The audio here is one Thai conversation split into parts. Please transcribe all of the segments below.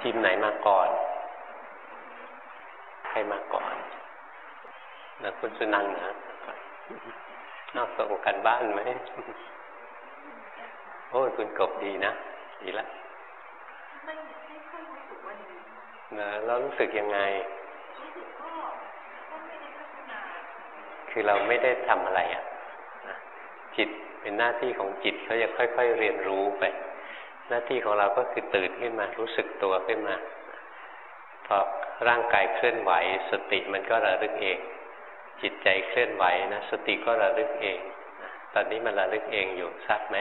ทีมไหนมาก่อน ใครมาก่อนนะคุณสุนันนะนอกส่งกันบ้านไหมโอ้คุณกบดีนะ ดีละไม่ไม่ค่อยรู้สึกวันนี้นะเรารู้สึกยังไง รู้สึกก็ก็ไม่ได้พัฒนาคือเราไม่ได้ทำอะไรอะจิตเป็นหน้าที่ของจิตเขาจะค่อย ๆ เรียนรู้ไป หน้าที่ของเราก็คือตื่นขึ้นมารู้สึกตัวขึ้นมา พอร่างกายเคลื่อนไหว สติมันก็ระลึกเอง จิตใจเคลื่อนไหวนะสติก็ระลึกเอง ตอนนี้มันระลึกเองอยู่ทราบไหม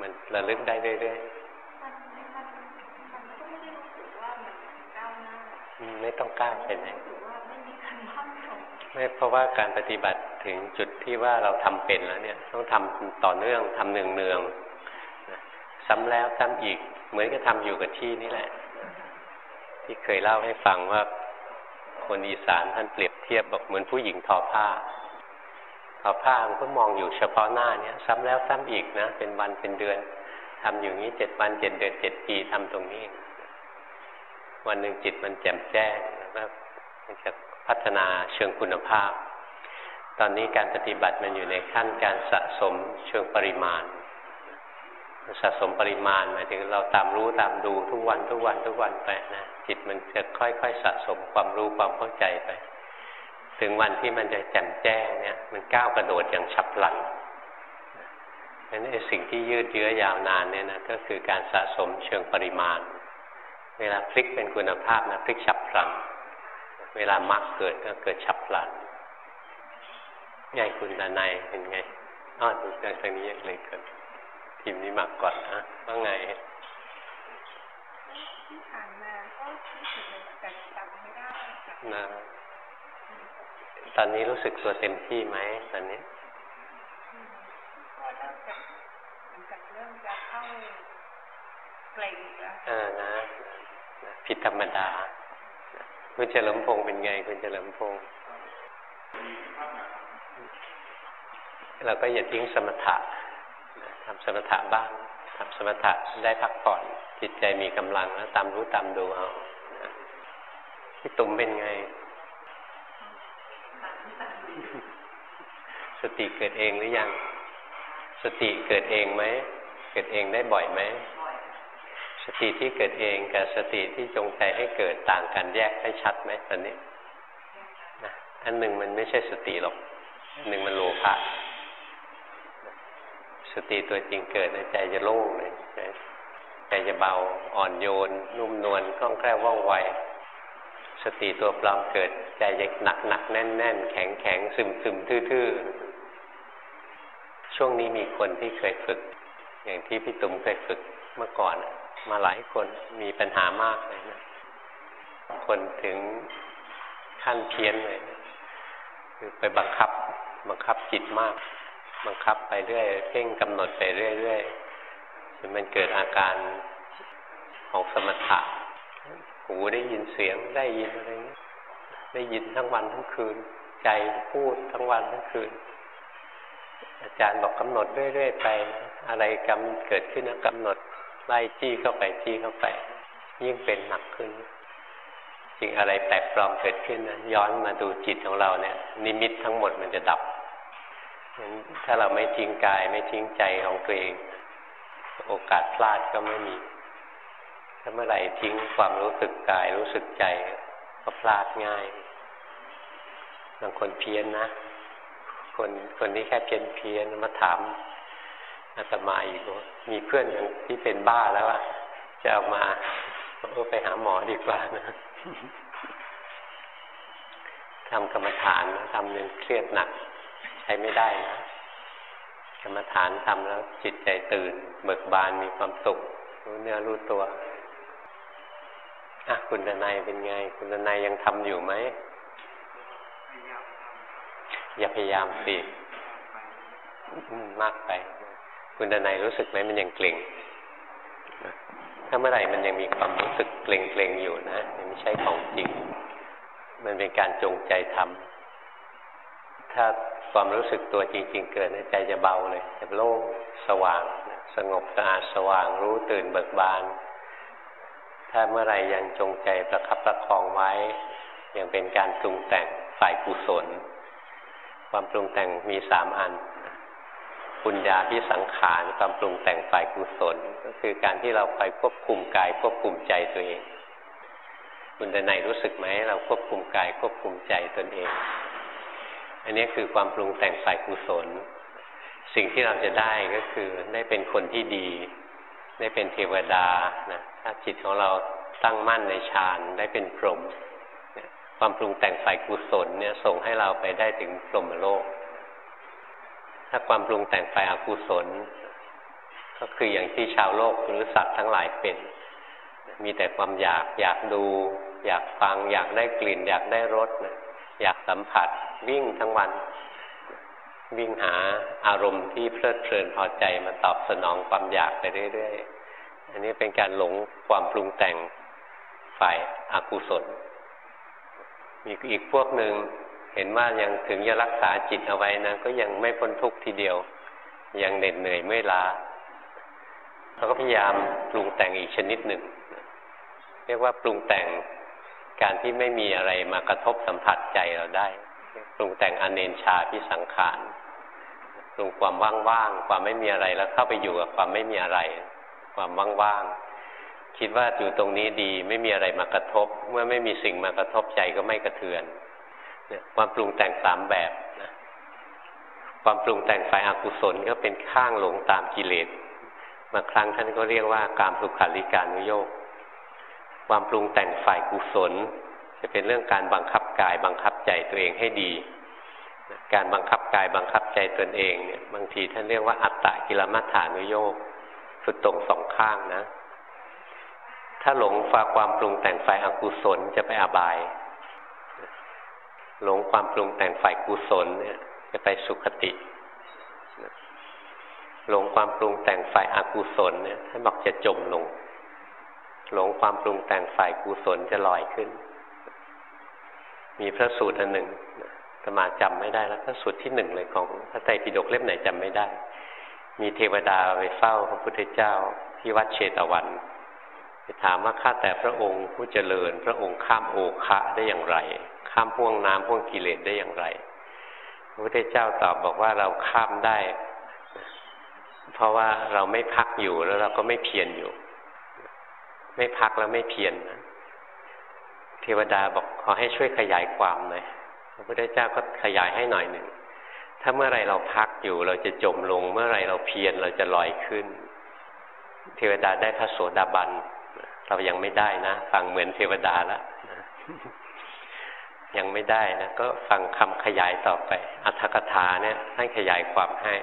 มันระลึกได้เรื่อยๆไม่ต้องก้าวไปไหนไม่เพราะว่าการปฏิบัติถึงจุดที่ว่าเราทำเป็นแล้วเนี่ย ต้องทำต่อเนื่องทำเนืองเนือง ซ้ำแล้วซ้ำอีก เหมือนกับทาอยู่กับที่นี่แหละ ที่เคยเล่าให้ฟังว่าคนอีสานท่านเปรียบเทียบบอกเหมือนผู้หญิงทอผ้าทอผ้ามันก็มองอยู่เฉพาะหน้าเนี่ยซ้ำแล้วซ้ำอีกนะ เป็นวันเป็นเดือนทำอยู่นี้เจ็ดวันเจ็ดเดือนเจ็ดปีทำตรงนี้ วันหนึ่งจิตมันแจ่มแจ้งแล้วมันจะพัฒนาเชิงคุณภาพ ตอนนี้การปฏิบัติมันอยู่ในขั้นการสะสมเชิงปริมาณ สะสมปริมาณหมายถึงเราตามรู้ตามดูทุกวันทุกวันทุกวันไปนะจิตมันจะค่อยๆสะสมความรู้ความเข้าใจไป ถึงวันที่มันจะแจ่มแจ้งเนี่ย มันก้าวกระโดดอย่างฉับพลันนั่นไอ้สิ่งที่ยืดเยื้อยาวนานเนี่ยนะก็คือการสะสมเชิงปริมาณ เวลาพลิกเป็นคุณภาพนะพลิกฉับพลัน เวลามรรคเกิดก็เกิดฉับพลันไงคุณดานายเป็นไงอ้อดูจากทางนี้เลยเกิด ทีมนี้มากก่อนนะว่าไงที่ผ่านมาก็รู้สึกแต่จำไม่ได้นะตอนนี้รู้สึกตัวเต็มที่ไหมตอนนี้ก็เริ่มจากจากเริ่มจะเข้าเกรงแล้วเออนะผิดธรรมดา คุณเฉลิมพงศ์เป็นไง คุณเฉลิมพงศ์เราก็อย่าทิ้งสมถะ ทำสมถะบ้างทำสมถะได้พักผ่อนจิตใจมีกำลังแล้วตามรู้ตามดูเอาพี่ตุ่มเป็นไง สติเกิดเองหรือยัง สติเกิดเองไหมเกิดเองได้บ่อยไหมสติที่เกิดเองกับสติที่จงใจให้เกิดต่างกันแยกให้ชัดไหมตอนนี้นะอันหนึ่งมันไม่ใช่สติหรอกอันหนึ่งมันโลภะ สติตัวจริงเกิดในใจจะโล่งเลยใจจะเบาอ่อนโยน นุ่มนวลคล่องแคล่วว่องไว สติตัวปลอมเกิด ใจจะหนักหนักแน่นแน่นแข็งแข็งซึมซึมทื่อๆ ช่วงนี้มีคนที่เคยฝึก อย่างที่พี่ตุ้มเคยฝึกเมื่อก่อน มาหลายคนมีปัญหามากเลยนะคนถึงขั้นเพี้ยนเลยคือไปบังคับบังคับจิตมาก บังคับไปเรื่อยเพ่งกำหนดไปเรื่อยๆจนมันเกิดอาการของสมถะหูได้ยินเสียงได้ยินอะไรนี้ได้ยินทั้งวันทั้งคืน ใจพูดทั้งวันทั้งคืน อาจารย์บอกกำหนดเรื่อยๆไป อะไรกำเกิดขึ้นนะกำหนดไล่จี้เข้าไปจี้เข้าไป ยิ่งเป็นหนักขึ้นจริงอะไรแปลกปลอมเกิดขึ้นนะย้อนมาดูจิตของเราเนี่ย นิมิตทั้งหมดมันจะดับ ถ้าเราไม่ทิ้งกายไม่ทิ้งใจของตัวเอง โอกาสพลาดก็ไม่มี ถ้าเมื่อไหร่ทิ้งความรู้สึกกายรู้สึกใจ ก็พลาดง่ายบางคนเพี้ยนนะ คนคนนี้แค่เพี้ยนเพี้ยนมาถามอาตมาอีกว่ามีเพื่อนที่เป็นบ้าแล้วอะจะเอามาเออไปหาหมอดีกว่านะทำกรรมฐานทำเรื่องเครียดหนัก ช้ไม่ได้นะกรรมฐานทำแล้วจิตใจตื่น เบิกบานมีความสุขรู้เนื้อรู้ตัวอะคุณดนายเป็นไง คุณดนายยังทำอยู่ไหมอย่าพยายามสิมากไป คุณดนายรู้สึกไหมมันยังเกร็งถ้าเมื่อไหร่มันยังมีความรู้สึกเกร็งเกรงอยู่นะมันไม่ใช่ของจริง มันเป็นการจงใจทำถ้า ความรู้สึกตัวจริง ๆ เกิดในใจจะเบาเลยจะโล่งสว่าง สงบสะอาดสว่างรู้ตื่นเบิกบาน ถ้าเมื่อไรยังจงใจประคับประคองไว้ ยังเป็นการปรุงแต่งฝ่ายกุศล ความปรุงแต่งมีสามอันปุญญาที่สังขารความปรุงแต่งฝ่ายกุศล ก็คือการที่เราไปควบคุมกายควบคุมใจตัวเองคุณแต่ไหนรู้สึกไหมเราควบคุมกายควบคุมใจตนเอง อันนี้คือความปรุงแต่งฝ่ายกุศล สิ่งที่เราจะได้ก็คือได้เป็นคนที่ดี ได้เป็นเทวดานะถ้าจิตของเราตั้งมั่นในฌานได้เป็นพรหมความปรุงแต่งฝ่ายกุศลเนี่ยส่งให้เราไปได้ถึงพรหมโลก ถ้าความปรุงแต่งฝ่ายอกุศล ก็คืออย่างที่ชาวโลกหรือสัตว์ทั้งหลายเป็น มีแต่ความอยากอยากดู อยากฟัง อยากได้กลิ่น อยากได้รสนะ อยากสัมผัสวิ่งทั้งวัน วิ่งหาอารมณ์ที่เพลิดเพลินพอใจมาตอบสนองความอยากไปเรื่อยๆ อันนี้เป็นการหลงความปรุงแต่งฝ่ายอากุศล มีอีกพวกหนึ่งเห็นว่ายังถึงจะรักษาจิตเอาไว้นะก็ยังไม่พ้นทุกข์ทีเดียว ยังเหน็ดเหนื่อยไม่ล้าเราก็พยายามปรุงแต่งอีกชนิดหนึ่ง เรียกว่าปรุงแต่ง การที่ไม่มีอะไรมากระทบสัมผัสใจเราได้ปรุงแต่งอเนนชาพิสังขารปรุงความว่างๆความไม่มีอะไรแล้วเข้าไปอยู่กับความไม่มีอะไร ความว่างๆคิดว่าอยู่ตรงนี้ดีไม่มีอะไรมากระทบ เมื่อไม่มีสิ่งมากระทบใจก็ไม่กระเทือนความปรุงแต่งสามแบบนะความปรุงแต่งฝ่ายอากุศลก็เป็นข้างหลงตามกิเลสบางครั้งท่านก็เรียกว่าการสุขาริการนุโยก ความปรุงแต่งฝ่ายกุศล จะเป็นเรื่องการบังคับกาย บังคับใจตัวเองให้ดี การบังคับกายบังคับใจตนเองเนี่ยบางทีท่านเรียกว่าอัตตะกิลมัฏฐานุโยกสุดตรงสองข้างนะ ถ้าหลงฝ่าความปรุงแต่งฝ่ายอกุศลจะไปอบาย หลงความปรุงแต่งฝ่ายกุศลเนี่ยจะไปสุขติหลงความปรุงแต่งฝ่ายอากุศลเนี่ยท่านบอกจะจมลง หลงความปรุงแต่งฝ่ายกุศลจะลอยขึ้น มีพระสูตรอันหนึ่งสมาจำไม่ได้แล้วพระสูตรที่หนึ่งเลยของพระไตรปิฎกเล่มไหนจำไม่ได้ มีเทวดาไปเฝ้าพระพุทธเจ้าที่วัดเชตวันไปถามว่าข้าแต่พระองค์ผู้เจริญ พระองค์ข้ามโอคะได้อย่างไร ข้ามพ่วงน้ำพ่วงกิเลสได้อย่างไร พระพุทธเจ้าตอบบอกว่าเราข้ามได้ เพราะว่าเราไม่พักอยู่แล้วเราก็ไม่เพียรอยู่ ไม่พักแล้วไม่เพียรนะเทวดาบอกขอให้ช่วยขยายความหน่อยพระพุทธเจ้าก็ขยายให้หน่อยหนึ่ง ถ้าเมื่อไรเราพักอยู่เราจะจมลง เมื่อไรเราเพียรเราจะลอยขึ้น เทวดาได้พระโสดาบัน เรายังไม่ได้นะ ฟังเหมือนเทวดาแล้วยังไม่ได้นะก็ฟังคำขยายต่อไป อัตถกถาเนี่ยท่านขยายความให้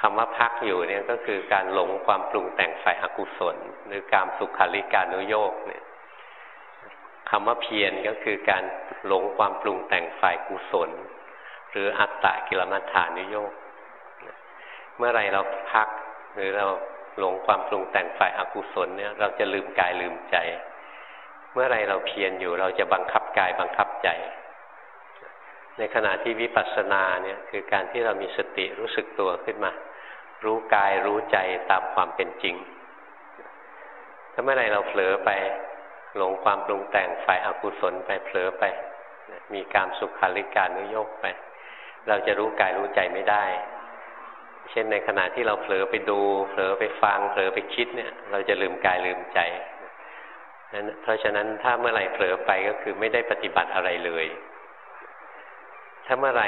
คำว่าพักอยู่เนี่ยก็คือการหลงความปรุงแต่งฝ่ายอกุศล หรือการสุขาริการุโยกเนี่ยคำว่าเพียรก็คือการหลงความปรุงแต่งฝ่ายกุศล หรืออัตตะกิลมัฏฐานุโยกเมื่อไรเราพักหรือเราหลงความปรุงแต่งฝ่ายอกุศลเนี่ย เราจะลืมกายลืมใจ เมื่อไรเราเพียรอยู่เราจะบังคับกายบังคับใจ ในขณะที่วิปัสสนาเนี่ยคือการที่เรามีสติรู้สึกตัวขึ้นมา รู้กายรู้ใจตามความเป็นจริง ถ้าเมื่อไรเราเผลอไปหลงความปรุงแต่งฝ่ายอกุศลไปเผลอไป มีการสุขาริการนุโยกไป เราจะรู้กายรู้ใจไม่ได้ เช่นในขณะที่เราเผลอไปดู เผลอไปฟังเผลอไปคิดเนี่ย เราจะลืมกายลืมใจนั้นเพราะฉะนั้นถ้าเมื่อไหร่เผลอไปก็คือไม่ได้ปฏิบัติอะไรเลย ถ้าเมื่อไร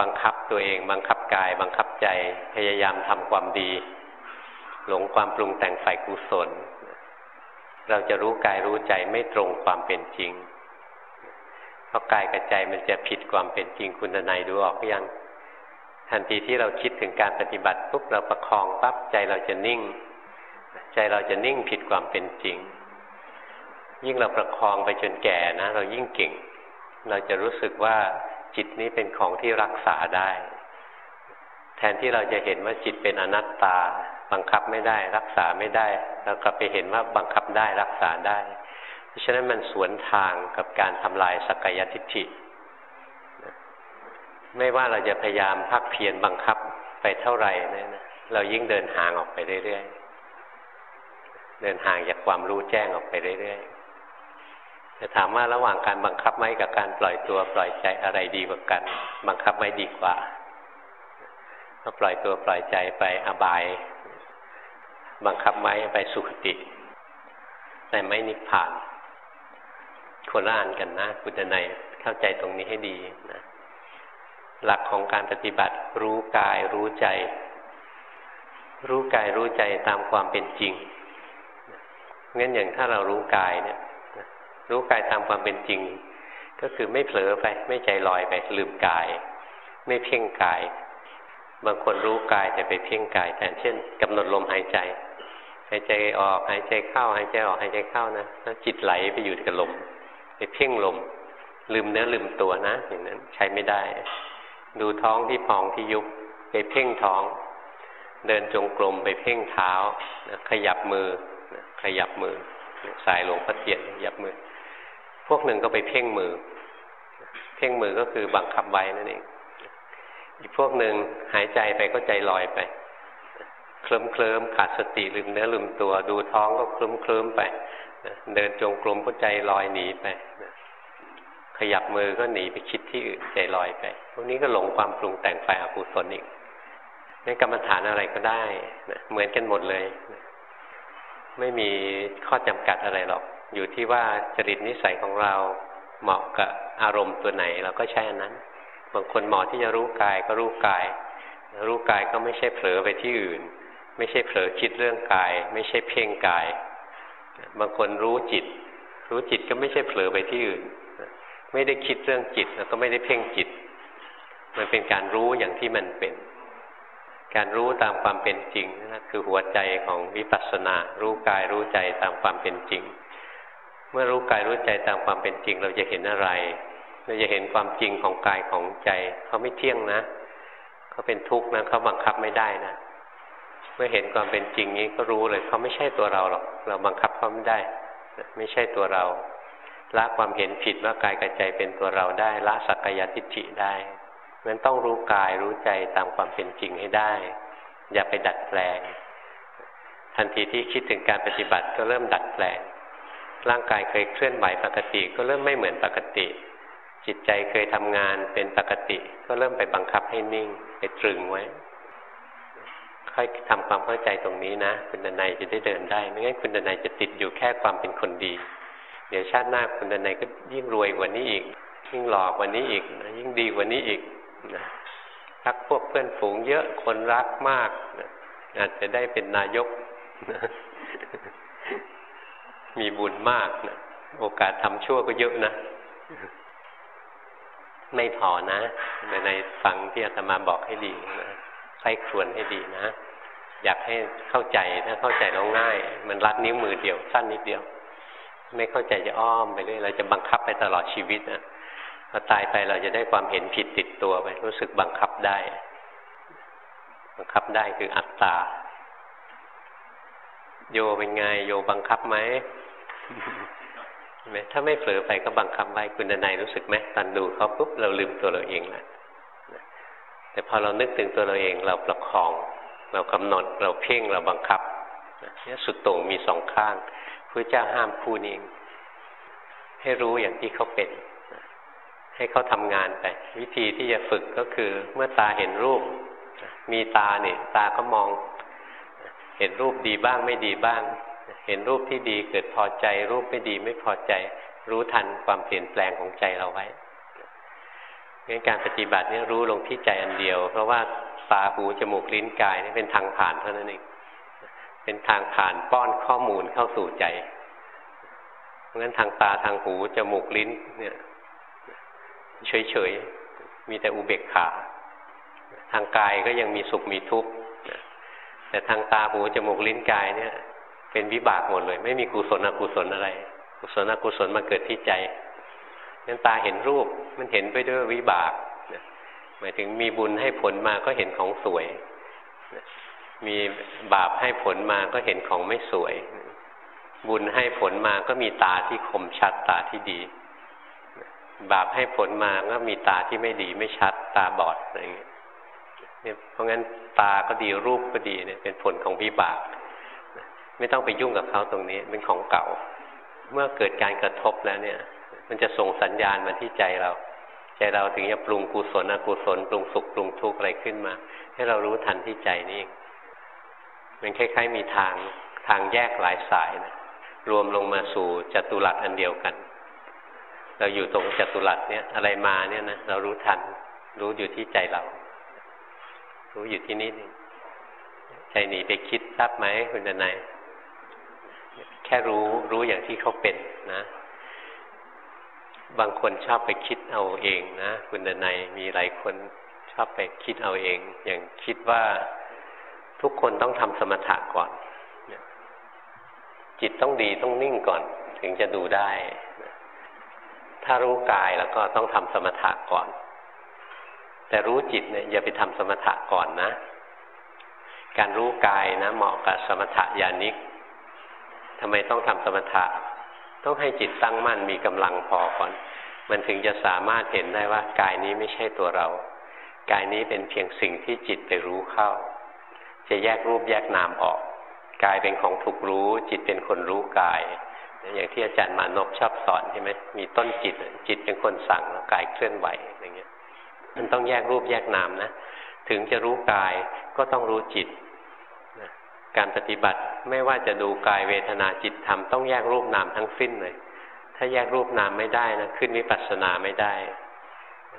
บังคับตัวเอง บังคับกาย บังคับใจพยายามทำความดี หลงความปรุงแต่งฝ่ายกุศล เราจะรู้กายรู้ใจไม่ตรงความเป็นจริง เพราะกายกับใจมันจะผิดความเป็นจริงคุณนายดูออกยังทันทีที่เราคิดถึงการปฏิบัติปุ๊บเราประคองปั๊บใจเราจะนิ่ง ใจเราจะนิ่งผิดความเป็นจริง ยิ่งเราประคองไปจนแก่นะ เรายิ่งเก่ง เราจะรู้สึกว่า จิตนี้เป็นของที่รักษาได้ แทนที่เราจะเห็นว่าจิตเป็นอนัตตา บังคับไม่ได้ รักษาไม่ได้เรากลับไปเห็นว่าบังคับได้รักษาได้ เพราะฉะนั้นมันสวนทางกับการทำลายสักยทิฏฐิไม่ว่าเราจะพยายามพักเพียรบังคับไปเท่าไหร่นะเรายิ่งเดินห่างออกไปเรื่อยๆ เดินห่างจากความรู้แจ้งออกไปเรื่อยๆ จะถามว่าระหว่างการบังคับไว้กับการปล่อยตัวปล่อยใจอะไรดีกว่ากัน บังคับไว้ดีกว่าก็ปล่อยตัวปล่อยใจไปอบาย บังคับไว้ไปสุขติ แต่ไม่นิพพานคนละอันกันนะคุณนายเข้าใจตรงนี้ให้ดีนะหลักของการปฏิบัติรู้กายรู้ใจ รู้กายรู้ใจตามความเป็นจริงงั้นอย่างถ้าเรารู้กายเนี่ย รู้กายตามความเป็นจริง ก็คือไม่เผลอไป ไม่ใจลอยไป ลืมกาย ไม่เพ่งกาย บางคนรู้กายแต่ไปเพ่งกายแทนเช่นกำหนดลมหายใจ หายใจออกหายใจเข้า หายใจออกหายใจเข้านะแล้วจิตไหลไปอยู่กับลมไปเพ่งลม ลืมเนื้อลืมตัวนะ อย่างนั้นใช้ไม่ได้ ดูท้องที่พองที่ยุบไปเพ่งท้อง เดินจงกรมไปเพ่งเท้าขยับมือขยับมือสายหลวงพ่อเทียนขยับมือ พวกหนึ่งก็ไปเพ่งมือ เพ่งมือก็คือบังคับไว้นั่นเอง อีกพวกหนึ่งหายใจไปก็ใจลอยไป เคลิ้มเคลิ้มขาดสติลืมเนื้อลืมตัวดูท้องก็เคลิ้มเคลิ้มไป เดินจงกรมก็ใจลอยหนีไป ขยับมือก็หนีไปคิดที่อื่นใจลอยไป พวกนี้ก็หลงความปรุงแต่งไปอกุศลอีกนี่กรรมฐานอะไรก็ได้เหมือนกันหมดเลย ไม่มีข้อจำกัดอะไรหรอก อยู่ที่ว่าจริตนิสัยของเราเหมาะกับอารมณ์ตัวไหนเราก็ใช้อันนั้น บางคนเหมาะที่จะรู้กายก็รู้กาย รู้กายก็ไม่ใช่เผลอไปที่อื่น ไม่ใช่เผลอคิดเรื่องกาย ไม่ใช่เพ่งกาย บางคนรู้จิต รู้จิตก็ไม่ใช่เผลอไปที่อื่น ไม่ได้คิดเรื่องจิตแล้วก็ไม่ได้เพ่งจิต มันเป็นการรู้อย่างที่มันเป็น การรู้ตามความเป็นจริงนั่นคือหัวใจของวิปัสสนา รู้กายรู้ใจตามความเป็นจริง เมื่อรู้กายรู้ใจตามความเป็นจริง เราจะเห็นอะไร เราจะเห็นความจริงของกายของใจ เขาไม่เที่ยงนะ เขาเป็นทุกข์นะเขาบังคับไม่ได้นะ เมื่อเห็นความเป็นจริงนี้ก็รู้เลยเขาไม่ใช่ตัวเราหรอก เราบังคับเขาไม่ได้ ไม่ใช่ตัวเรา ละความเห็นผิดว่ากายกับใจเป็นตัวเราได้ ละสักกายทิฏฐิได้มันต้องรู้กายรู้ใจตามความเป็นจริงให้ได้ อย่าไปดัดแปลง ทันทีที่คิดถึงการปฏิบัติก็เริ่มดัดแปลง ร่างกายเคยเคลื่อนไหวปกติ ก็เริ่มไม่เหมือนปกติ จิตใจเคยทำงานเป็นปกติ ก็เริ่มไปบังคับให้นิ่ง ไปตรึงไว้ ค่อยทำความเข้าใจตรงนี้นะ คุณดนัยจะได้เดินได้ ไม่งั้นคุณดนัยจะติดอยู่แค่ความเป็นคนดี เดี๋ยวชาติหน้าคุณดนัยก็ยิ่งรวยกว่านี้อีก ยิ่งหล่อกว่านี้อีก ยิ่งดีกว่านี้อีกนะรักพวกเพื่อนฝูงเยอะคนรักมากนะอาจจะได้เป็นนายกนะ มีบุญมากนะโอกาสทำชั่วก็เยอะนะ ไม่พอนะในฟังที่อาตมาบอกให้ดีนะใครควรให้ดีนะ อยากให้เข้าใจถ้าเข้าใจแล้วง่าย มันรัดนิ้วมือเดียวสั้นนิดเดียว ไม่เข้าใจจะอ้อมไปเรื่อยเราจะบังคับไปตลอดชีวิตนะพอตายไปเราจะได้ความเห็นผิดติดตัวไป รู้สึกบังคับได้ บังคับได้คืออัตตา โยเป็นไง โยบังคับไหม ถ้าไม่เผลอไปก็บังคับไว้คุณนายรู้สึกไหมตอนดูเขาปุ๊บเราลืมตัวเราเองล้วแต่พอเรานึกถึงตัวเราเองเราประคอง เรากำหนดเราเพ่งเราบังคับนี่สุดโต่งมีสองข้างพระเจ้าห้ามผู้นี้ให้รู้อย่างที่เขาเป็น ให้เขาทำงานไป วิธีที่จะฝึกก็คือ เมื่อตาเห็นรูป มีตาเนี่ยตาก็มอง เห็นรูปดีบ้างไม่ดีบ้าง เห็นรูปที่ดีเกิดพอใจ รูปไม่ดีไม่พอใจ รู้ทันความเปลี่ยนแปลงของใจเราไว้งั้นการปฏิบัตินี่รู้ลงที่ใจอันเดียว เพราะว่าตาหูจมูกลิ้นกายนี่เป็นทางผ่านเท่านั้นเองเป็นทางผ่านป้อนข้อมูลเข้าสู่ใจเพราะงั้นทางตาทางหูจมูกลิ้น เนี่ยเฉยๆมีแต่อุเบกขา ทางกายก็ยังมีสุขมีทุกข์แต่ทางตาหูจมูกลิ้นกายเนี่ย เป็นวิบากหมดเลย ไม่มีกุศลอกุศลอะไร กุศลอกุศลมาเกิดที่ใจนั้นตาเห็นรูปมันเห็นไปด้วยวิบากหมายถึงมีบุญให้ผลมาก็เห็นของสวย มีบาปให้ผลมาก็เห็นของไม่สวย บุญให้ผลมาก็มีตาที่คมชัดตาที่ดี บาปให้ผลมาก็มีตาที่ไม่ดีไม่ชัดตาบอดอะไรอย่างเงี้ยเนี่ยเพราะงั้นตาก็ดีรูปก็ดีเนี่ยเป็นผลของวิบากม ไม่ต้องไปยุ่งกับเขาตรงนี้เป็นของเก่า เมื่อเกิดการกระทบแล้วเนี่ย มันจะส่งสัญญาณมาที่ใจเรา ใจเราถึงจะปรุงกุศลอกุศลปรุงสุขปรุงทุกข์อะไรขึ้นมา ให้เรารู้ทันที่ใจนี่มันคล้ายๆ มีทางทางแยกหลายสายนะรวมลงมาสู่จัตุรัสอันเดียวกัน เราอยู่ตรงจัตุรัสเนี่ยอะไรมาเนี่ยนะเรารู้ทัน รู้อยู่ที่ใจเรา รู้อยู่ที่นี่ใจหนีไปคิดทราบไหมคุณดนาย ค่รู้รู้อย่างที่เขาเป็นนะ บางคนชอบไปคิดเอาเองนะ คุณดนายมีหลายคนชอบไปคิดเอาเอง อย่างคิดว่าทุกคนต้องทำสมถะก่อน จิตต้องดีต้องนิ่งก่อน ถึงจะดูได้ ถ้ารู้กายแล้วก็ต้องทำสมถะก่อน แต่รู้จิตเนี่ยอย่าไปทำสมถะก่อนนะ การรู้กายนะ เหมาะกับสมถะญาณิก ทำไมต้องทำสมถะ ต้องให้จิตตั้งมั่นมีกำลังพอก่อน มันถึงจะสามารถเห็นได้ว่ากายนี้ไม่ใช่ตัวเรา กายนี้เป็นเพียงสิ่งที่จิตไปรู้เข้า จะแยกรูปแยกนามออก กายเป็นของถูกรู้ จิตเป็นคนรู้กาย อย่างที่อาจารย์มานพชอบสอนใช่ไหมมีต้นจิต จิตเป็นคนสั่งแล้วกายเคลื่อนไหวอย่างเงี้ย มันต้องแยกรูปแยกนามนะ ถึงจะรู้กายก็ต้องรู้จิต การปฏิบัติไม่ว่าจะดูกายเวทนาจิตธรรมต้องแยกรูปนามทั้งสิ้นเลย ถ้าแยกรูปนามไม่ได้นะขึ้นวิปัสสนาไม่ได้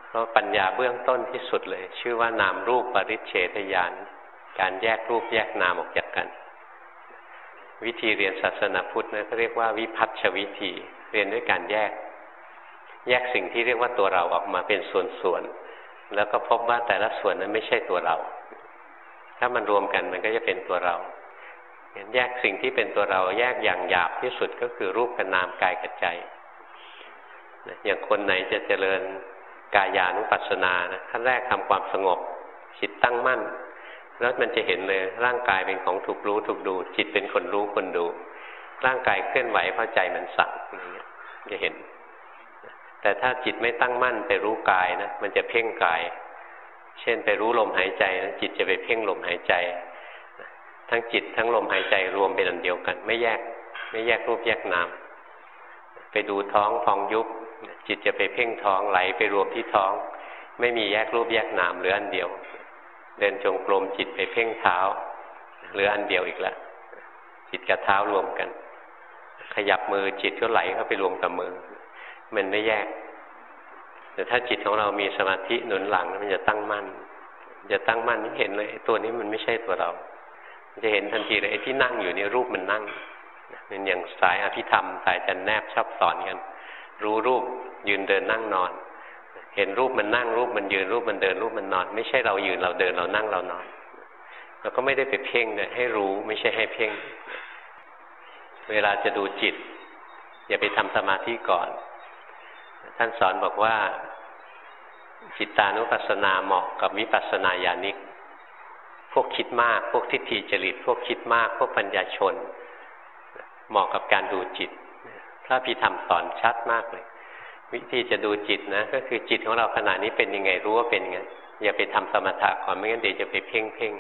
เพราะปัญญาเบื้องต้นที่สุดเลย ชื่อว่านามรูปปริเฉทญาณการแยกรูปแยกนามออกจากกัน วิธีเรียนศาสนาพุทธนะเขาเรียกว่าวิพัฒชวิธีเรียนด้วยการแยก แยกสิ่งที่เรียกว่าตัวเราออกมาเป็นส่วนๆแล้วก็พบว่าแต่ละส่วนนั้นไม่ใช่ตัวเรา ถ้ามันรวมกันมันก็จะเป็นตัวเรา แยกสิ่งที่เป็นตัวเราแยกอย่างหยาบที่สุดก็คือรูปกับนามกายกับใจอย่างคนไหนจะเจริญกายานุปัสสนานะขั้นแรกทำความสงบ จิตตั้งมั่น แล้วมันจะเห็นเลยร่างกายเป็นของถูกรู้ถูกดู จิตเป็นคนรู้คนดู ร่างกายเคลื่อนไหวเพราะใจมันสั่งอย่างเงี้ยจะเห็น แต่ถ้าจิตไม่ตั้งมั่นไปรู้กายนะมันจะเพ่งกาย เช่นไปรู้ลมหายใจนะจิตจะไปเพ่งลมหายใจ ทั้งจิตทั้งลมหายใจรวมเป็นอันเดียวกัน ไม่แยก ไม่แยกรูปแยกนามไปดูท้องฟองยุบจิตจะไปเพ่งท้องไหลไปรวมที่ท้อง ไม่มีแยกรูปแยกนามหรืออันเดียว เดินจงกรมจิตไปเพ่งเท้าหรืออันเดียวอีกล้วจิตกับเท้ารวมกัน ขยับมือจิตก็ไหลเข้าไปรวมกับมือ มันไม่แยก แต่ถ้าจิตของเรามีสมาธิหนุนหลังมันจะตั้งมั่นจะตั้งมั่นนี่เห็นเลยตัวนี้มันไม่ใช่ตัวเรา จะเห็นทันทีเลยไอ้ที่นั่งอยู่นี่รูปมันนั่งเป็นอย่างสายอภิธรรมสายจันแนบชอบสอนกัน รู้รูปยืนเดินนั่งนอน เห็นรูปมันนั่งรูปมันยืนรูปมันเดินรูปมันนอน ไม่ใช่เรายืนเราเดินเรานั่งเรานอนเราก็ไม่ได้ไปเพ่งเนี่ยให้รู้ไม่ใช่ให้เพ่ง เวลาจะดูจิต อย่าไปทำสมาธิก่อน ท่านสอนบอกว่าจิตตานุปัสสนาเหมาะกับวิปัสสนาญาณิก พวกคิดมาก พวกทิฏฐิจริต พวกคิดมาก พวกปัญญาชน เหมาะกับการดูจิต พระพิธรรมสอนชัดมากเลย วิธีจะดูจิตนะ ก็คือจิตของเราขณะนี้เป็นยังไงรู้ว่าเป็นยังไงอย่าไปทำสมถะก่อนไม่งั้นเดี๋ยวจะไปเพ่งเพ่ง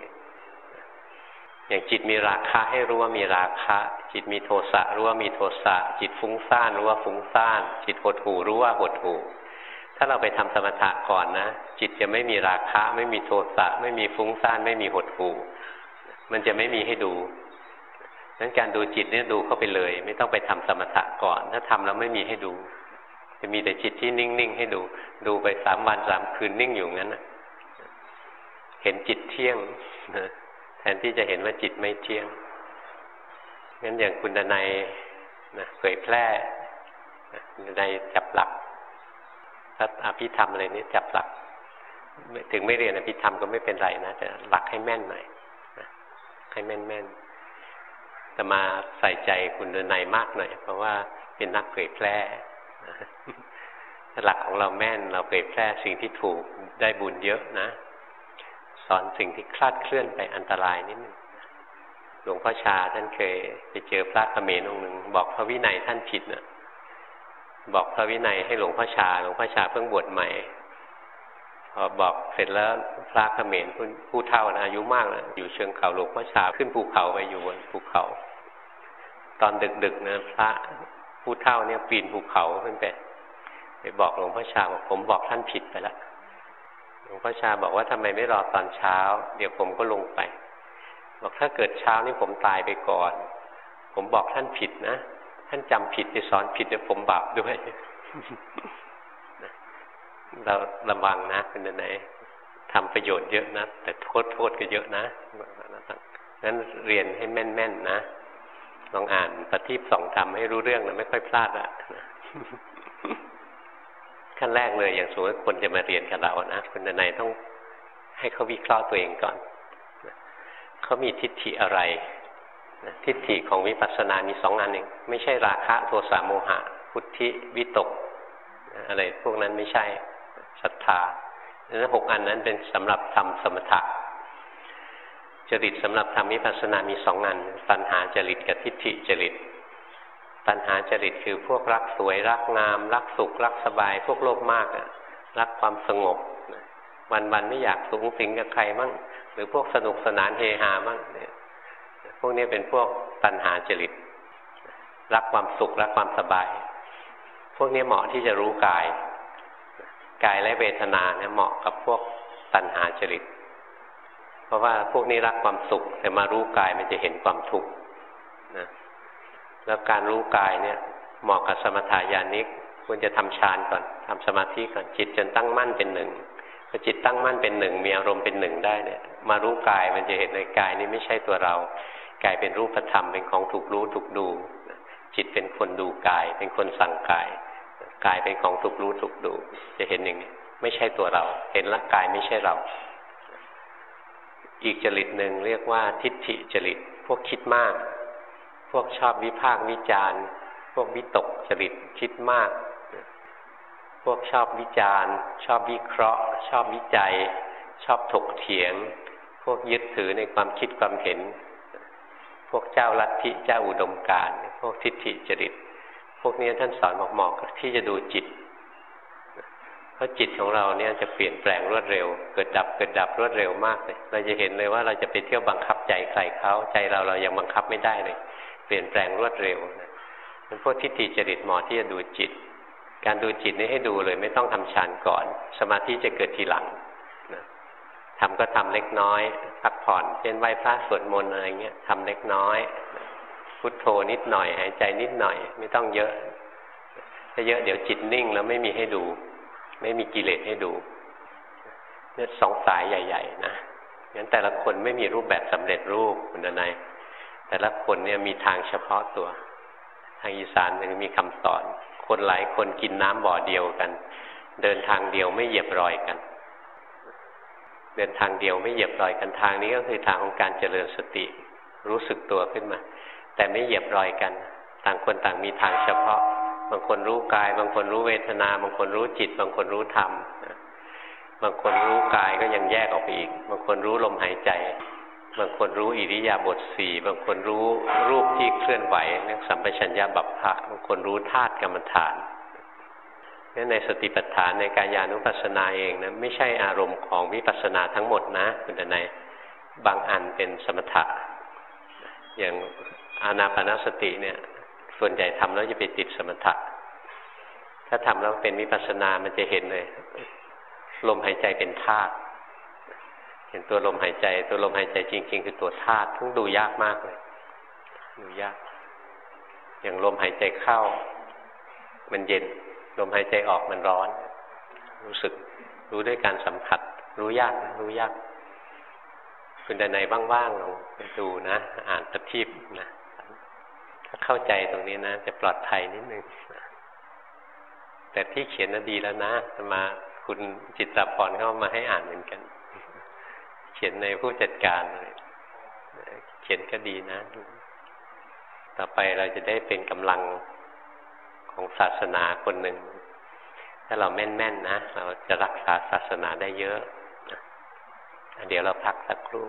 อย่างจิตมีราคะให้รู้ว่ามีราคะ จิตมีโทสะรู้ว่ามีโทสะ จิตฟุ้งซ่านรู้ว่าฟุ้งซ่าน จิตหดหู่รู้ว่าหดหู่ ถ้าเราไปทำสมถะก่อนนะ จิตจะไม่มีราคะ ไม่มีโทสะไม่มีฟุ้งซ่านไม่มีหดหู่มันจะไม่มีให้ดูนั้นการดูจิตเนี่ยดูเข้าไปเลย ไม่ต้องไปทำสมถะก่อน ถ้าทำแล้วไม่มีให้ดู จะมีแต่จิตที่นิ่งๆให้ดู ดูไปสามวันสามคืนนิ่งอยู่งั้นเห็นจิตเที่ยงแทนที่จะเห็นว่าจิตไม่เที่ยงงั้นอย่างคุณดนัยนะเผยแพร่ในจับหลัก ถ้าอภิธรรมอะไรนี้จับหลัก ถึงไม่เรียนอภิธรรมก็ไม่เป็นไรนะแต่หลักให้แม่นหน่อยให้แม่นแม่นแต่มาใส่ใจคุณดนัยมากหน่อย เพราะว่าเป็นนักเผยแพร่หลักของเราแม่นเราเผยแพร่สิ่งที่ถูกได้บุญเยอะนะ สอนสิ่งที่คลาดเคลื่อนไปอันตรายนิดนึงหลวงพ่อชาท่านเคยไปเจอพระเขมรองค์หนึ่งบอกพระวินัยท่านผิดนะ บอกพระวินัยให้หลวงพ่อชา หลวงพ่อชาเพิ่งบวชใหม่ พอบอกเสร็จแล้วพระเขมรผู้เท่านะอายุมากแล้วอยู่เชิงเขาหลวงพ่อชาขึ้นภูเขาไปอยู่บนภูเขา ตอนดึกๆนะพระผู้เท่าเนี่ยปีนภูเขาขึ้นไปไปบอกหลวงพ่อชาบอกผมบอกท่านผิดไปแล้วหลวงพ่อชาบอกว่าทำไมไม่รอตอนเช้า เดี๋ยวผมก็ลงไป บอกถ้าเกิดเช้านี่ผมตายไปก่อน ผมบอกท่านผิดนะ ท่านจำผิดไปสอนผิดเนี่ยผมบาปด้วย เราระวังนะเป็นยังไงทำประโยชน์เยอะนะ แต่โทษโทษก็เยอะนะนั้นเรียนให้แม่นๆนะลองอ่านปฏิบสองธรรมให้รู้เรื่องนะไม่ค่อยพลาดละขั้นแรกเลยอย่างสมมติคนจะมาเรียนกับเรานะคุณนายต้องให้เขาวิเคราะห์ตัวเองก่อนเขามีทิฏฐิอะไร ทิฏฐิของวิปัสสนามีสองอันเองไม่ใช่ราคะโทสะโมหะ พุทธิวิตก อะไรพวกนั้นไม่ใช่ศรัทธานั้นหกอันนั้นเป็นสำหรับทำสมถะจริตสำหรับทำวิปัสสนามีสองอัน ตัณหาจริตกับทิฏฐิจริต ตัณหาจริตคือพวกรักสวยรักงาม รักสุข รักสบาย พวกโลภมากอะรักความสงบวันวันไม่อยากสูงสิงกับใครมั่งหรือพวกสนุกสนานเฮฮามั่งเนี่ย วกนี้เป็นพวกตัณหาจริต รักความสุขรักความสบาย พวกนี้เหมาะที่จะรู้กาย กายและเวทนาเนี่ยเหมาะกับพวกตัณหาจริต เพราะว่าพวกนี้รักความสุข แต่มารู้กายมันจะเห็นความทุกข์นะแล้วการรู้กายเนี่ยเหมาะกับสมถายานิกควรจะทำฌานก่อนทำสมาธิก่อนจิตจนตั้งมั่นเป็นหนึ่งพอจิตตั้งมั่นเป็นหนึ่งมีอารมณ์เป็นหนึ่งได้เนี่ย มารู้กายมันจะเห็นในกายนี้ไม่ใช่ตัวเรา กายเป็นรูปธรรมเป็นของถูกรู้ถูกดู จิตเป็นคนดูกาย เป็นคนสั่งกาย กายเป็นของถูกรู้ถูกดู จะเห็นอย่างนี้ ไม่ใช่ตัวเรา เห็นละกายไม่ใช่เรา อีกจริตหนึ่งเรียกว่าทิฏฐิจริต พวกคิดมาก พวกชอบวิพากษ์วิจารณ์ พวกวิตกจริตคิดมาก พวกชอบวิจารณ์ ชอบวิเคราะห์ ชอบวิจัย ชอบถกเถียง พวกยึดถือในความคิดความเห็น พวกเจ้าลัทธิเจ้าอุดมการพวกทิฏฐิจริต พวกนี้ท่านสอนเหมาะๆที่จะดูจิต เพราะจิตของเราเนี่ยจะเปลี่ยนแปลงรวดเร็ว เกิดดับเกิดดับรวดเร็วมากเลย เราจะเห็นเลยว่าเราจะไปเที่ยวบังคับใจใครเขาใจเราเรายังบังคับไม่ได้เลย เปลี่ยนแปลงรวดเร็วนะเป็นพวกทิฏฐิจริตเหมาะที่จะดูจิต การดูจิตนี่ให้ดูเลย ไม่ต้องทำฌานก่อน สมาธิจะเกิดทีหลัง ทำก็ทำเล็กน้อย พักผ่อนเช่นไหว้พระสวดมนต์อะไรเงี้ยทำเล็กน้อย พุทโธนิดหน่อยหายใจนิดหน่อย ไม่ต้องเยอะ ถ้าเยอะเดี๋ยวจิตนิ่งแล้วไม่มีให้ดู ไม่มีกิเลสให้ดูเนี่ยสองสายใหญ่ ๆ นะงั้นแต่ละคนไม่มีรูปแบบสำเร็จรูปคุณนายแต่ละคนเนี่ยมีทางเฉพาะตัว ทางอีสานหนึ่งมีคำสอน คนหลายคนกินน้ำบ่อเดียวกัน เดินทางเดียวไม่เหยียบรอยกัน เดินทางเดียวไม่เหยียบรอยกันทางนี้ก็คือทางของการเจริญสติ รู้สึกตัวขึ้นมา แต่ไม่เหยียบรอยกัน ต่างคนต่างมีทางเฉพาะ บางคนรู้กาย บางคนรู้เวทนา บางคนรู้จิต บางคนรู้ธรรมบางคนรู้กายก็ยังแยกออกไปอีก บางคนรู้ลมหายใจ บางคนรู้อิริยาบถสี่บางคนรู้รูปที่เคลื่อนไหวเรียกสัมปชัญญะบัพพะบางคนรู้ธาตุกรรมฐาน นี่ในสติปัฏฐานในกายานุปัสสนาเองนะไม่ใช่อารมณ์ของวิปัสสนาทั้งหมดนะคุณทนายบางอันเป็นสมถะ อย่างอานาปานสติเนี่ย ส่วนใหญ่ทำแล้วจะไปติดสมถะ ถ้าทำแล้วเป็นวิปัสสนามันจะเห็นเลย ลมหายใจเป็นธาตุเห็นตัวลมหายใจ ตัวลมหายใจจริง ๆ คือตัวธาตุทั้งดูยากมากเลย ดูยาก อย่างลมหายใจเข้า มันเย็น ลมหายใจออกมันร้อน รู้สึกรู้ด้วยการสัมผัส รู้ยากรู้ยากคุณแต่ในว่างๆลองไปดูนะ อ่านปฏิบนะถ้าเข้าใจตรงนี้นะ จะปลอดภัยนิดนึงแต่ที่เขียนน่ะดีแล้วนะมาคุณจิตตพรเข้ามาให้อ่านเหมือนกัน เขียนในผู้จัดการเขียนก็ดีนะ ต่อไปเราจะได้เป็นกำลัง ของศาสนาคนหนึ่ง ถ้าเราแม่นๆนนะ เราจะรักษาศาสนาได้เยอะ เดี๋ยวเราพักสักครู่